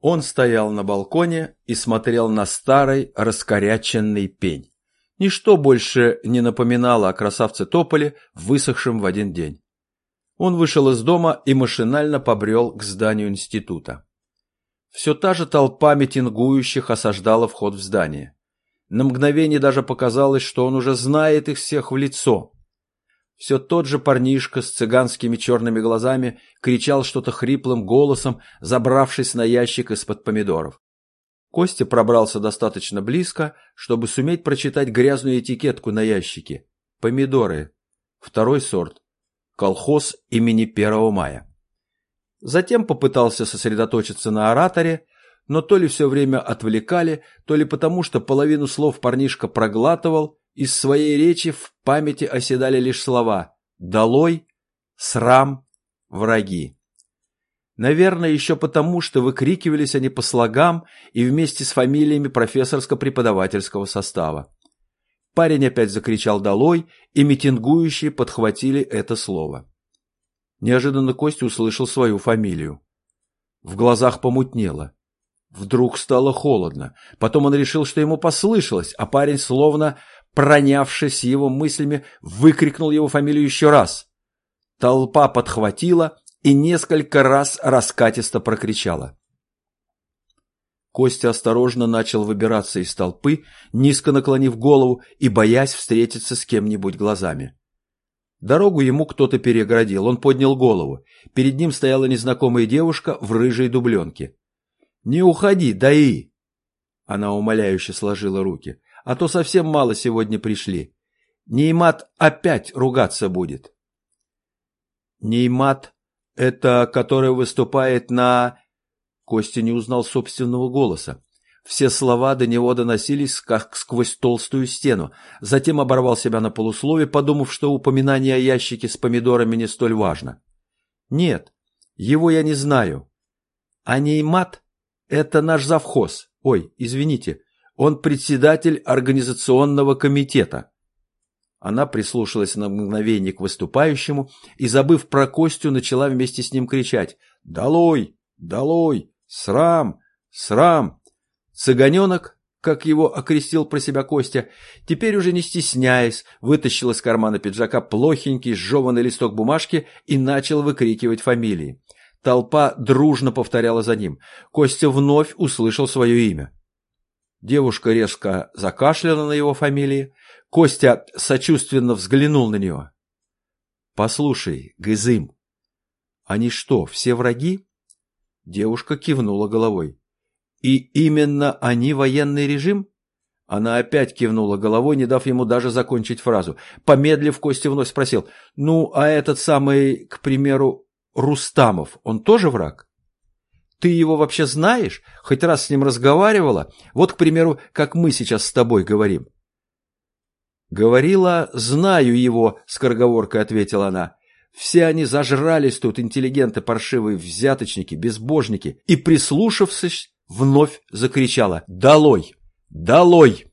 Он стоял на балконе и смотрел на старый раскоряченный пень. Ничто больше не напоминало о красавце Тополе, высохшем в один день. Он вышел из дома и машинально побрел к зданию института. Все та же толпа митингующих осаждала вход в здание. На мгновение даже показалось, что он уже знает их всех в лицо. Все тот же парнишка с цыганскими черными глазами кричал что-то хриплым голосом, забравшись на ящик из-под помидоров. Костя пробрался достаточно близко, чтобы суметь прочитать грязную этикетку на ящике. Помидоры. Второй сорт. Колхоз имени 1 мая. Затем попытался сосредоточиться на ораторе, но то ли все время отвлекали, то ли потому, что половину слов парнишка проглатывал, из своей речи в памяти оседали лишь слова «долой», «срам», «враги». Наверное, еще потому, что выкрикивались они по слогам и вместе с фамилиями профессорско-преподавательского состава. Парень опять закричал «долой», и митингующие подхватили это слово. Неожиданно Костя услышал свою фамилию. В глазах помутнело. Вдруг стало холодно. Потом он решил, что ему послышалось, а парень словно пронявшись его мыслями, выкрикнул его фамилию еще раз. Толпа подхватила и несколько раз раскатисто прокричала. Костя осторожно начал выбираться из толпы, низко наклонив голову и боясь встретиться с кем-нибудь глазами. Дорогу ему кто-то перегородил, он поднял голову. Перед ним стояла незнакомая девушка в рыжей дубленке. «Не уходи, даи!» Она умоляюще сложила руки а то совсем мало сегодня пришли. Неймат опять ругаться будет. Неймат — это который выступает на... Костя не узнал собственного голоса. Все слова до него доносились, как сквозь толстую стену. Затем оборвал себя на полуслове, подумав, что упоминание о ящике с помидорами не столь важно. Нет, его я не знаю. А Неймат — это наш завхоз. Ой, извините, он председатель организационного комитета. Она прислушалась на мгновение к выступающему и, забыв про Костю, начала вместе с ним кричать «Долой! Долой! Срам! Срам!» Цыганенок, как его окрестил про себя Костя, теперь уже не стесняясь, вытащил из кармана пиджака плохенький сжеванный листок бумажки и начал выкрикивать фамилии. Толпа дружно повторяла за ним. Костя вновь услышал свое имя. Девушка резко закашляла на его фамилии. Костя сочувственно взглянул на нее. «Послушай, Гызым, они что, все враги?» Девушка кивнула головой. «И именно они военный режим?» Она опять кивнула головой, не дав ему даже закончить фразу. Помедлив, Костя вновь спросил, «Ну, а этот самый, к примеру, Рустамов, он тоже враг?» Ты его вообще знаешь? Хоть раз с ним разговаривала? Вот, к примеру, как мы сейчас с тобой говорим. Говорила, знаю его, скороговоркой ответила она. Все они зажрались тут, интеллигенты паршивые, взяточники, безбожники. И, прислушавшись, вновь закричала «Долой! Долой!»